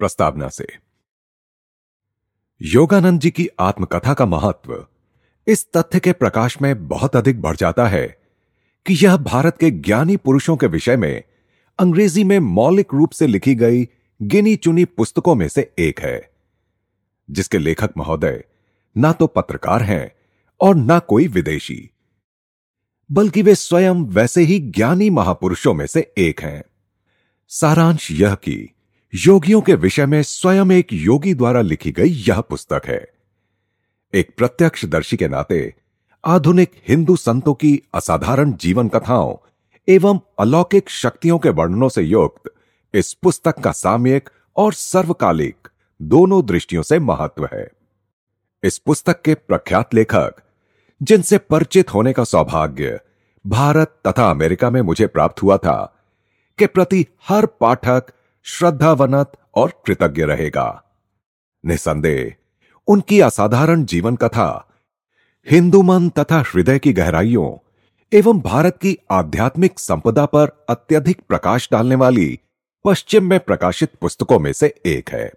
प्रस्तावना से। योगानंद जी की आत्मकथा का महत्व इस तथ्य के प्रकाश में बहुत अधिक बढ़ जाता है कि यह भारत के ज्ञानी पुरुषों के विषय में अंग्रेज़ी में मौलिक रूप से लिखी गई गिनी चुनी पुस्तकों में से एक है, जिसके लेखक महोदय ना तो पत्रकार हैं और ना कोई विदेशी, बल्कि वे स्वयं वैसे ही ज्ञानी महापुरुषों में से एक हैं। सारांश यह कि योगियों के विषय में स्वयं एक योगी द्वारा लिखी गई यह पुस्तक है। एक प्रत्यक्षदर्शी के नाते, आधुनिक हिंदू संतों की असाधारण जीवन कथाओं एवं अलौकिक शक्तियों के वर्णनों से युक्त इस पुस्तक का सामयिक और सर्वकालिक दोनों दृष्टियों से महत्व है। इस पुस्तक के प्रख्यात लेखक, जिनसे परिचित होने का सौभाग्य भारत तथा अमेरिका में मुझे प्राप्त हुआ था, के प्रति हर पाठक श्रद्धावनत और कृतज्ञ रहेगा। निसंदेह उनकी असाधारण जीवन कथा हिंदू मन तथा हृदय की गहराइयों एवं भारत की आध्यात्मिक संपदा पर अत्यधिक प्रकाश डालने वाली पश्चिम में प्रकाशित पुस्तकों में से एक है।